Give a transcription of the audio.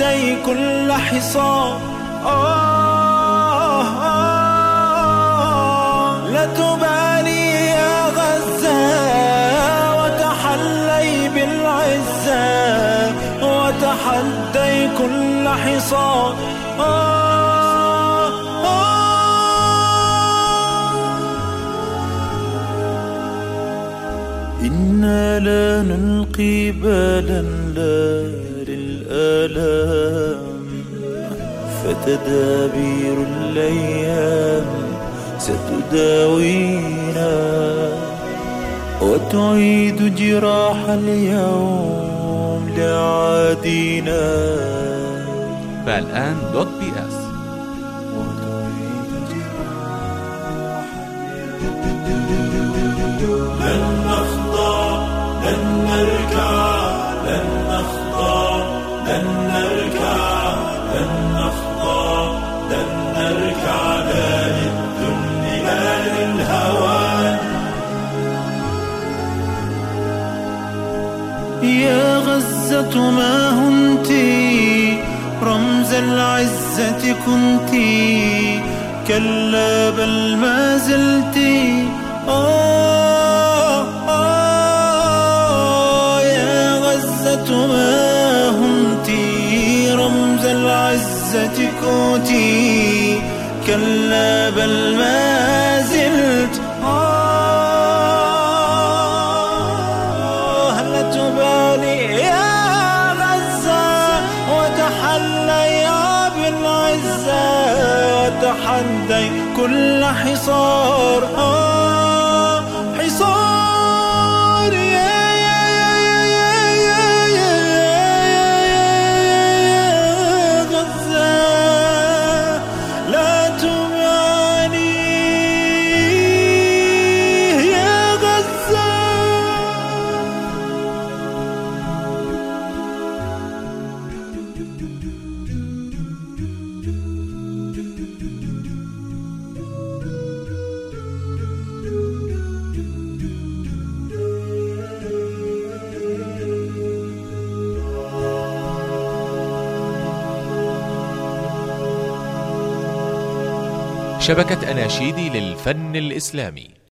كل حصار آه آه لا تبالي يا غزة وتحلي بالعزة وتحدي كل حصار آه إنا لا نلقي بالا لا للآلام. فتدابير الأيام ستداوينا وتعيد جراح اليوم لعادينا. فالآن دوت بي إس. لن نركع لن لن نركع لا يا غزة ما هنت؟ رمز العزة كنت. كلا بل ما زلت. آه العزة كنت كلا بل ما زلت. آه لا تبالي يا غزة؟ وتحلي بالعزة. وتحدي كل حصار. شبكة أناشيدي للفن الإسلامي.